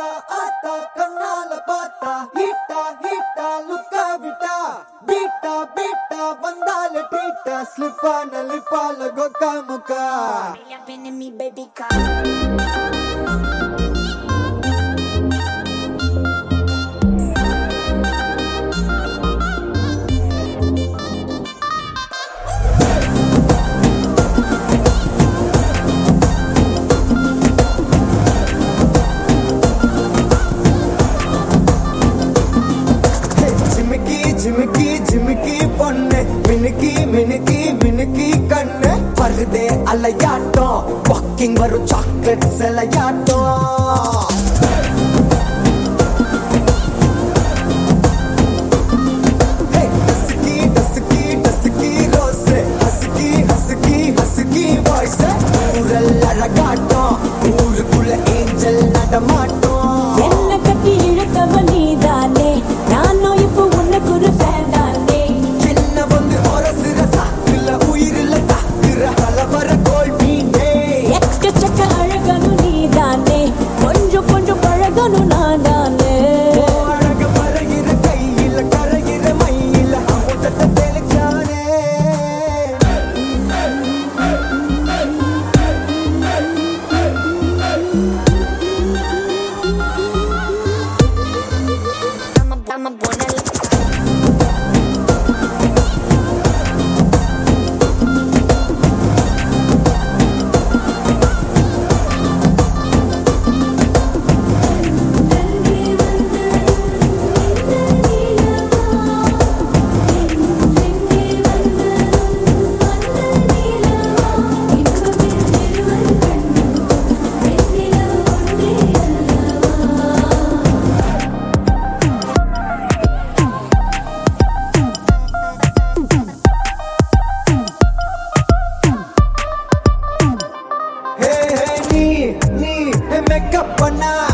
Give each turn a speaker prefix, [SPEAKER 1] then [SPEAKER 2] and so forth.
[SPEAKER 1] ಆಟ ಆಟ ಕಣ್ಣಾಲ ಪಾಟ ಹಿಟ್ಟ ಹಿಟ್ಟ ಲುಕ್ಕ ಬಿಟ್ಟ ಬಿಟ್ಟ ಬಿಟ್ಟ ಬಂದಾಲ ಪೀಟ ಸ್ಲಿಪಾನ ಲಿಪಾಲ ಗೊಕ್ಕ ಮುಖ
[SPEAKER 2] ಬೆನಿಮಿ ಬೇಬಿ
[SPEAKER 3] ಕಾ
[SPEAKER 1] baby, come. ஜிமிக்கி ஜிமிக்கி ஜிமிக்கி பொண்ணு மினுக்கி மினுக்கி மினுக்கி கண்ணு வருதே அலையாட்டம் வாக்கிங் வரும் chocolate சிலையாட்டம் Hey, make up a night.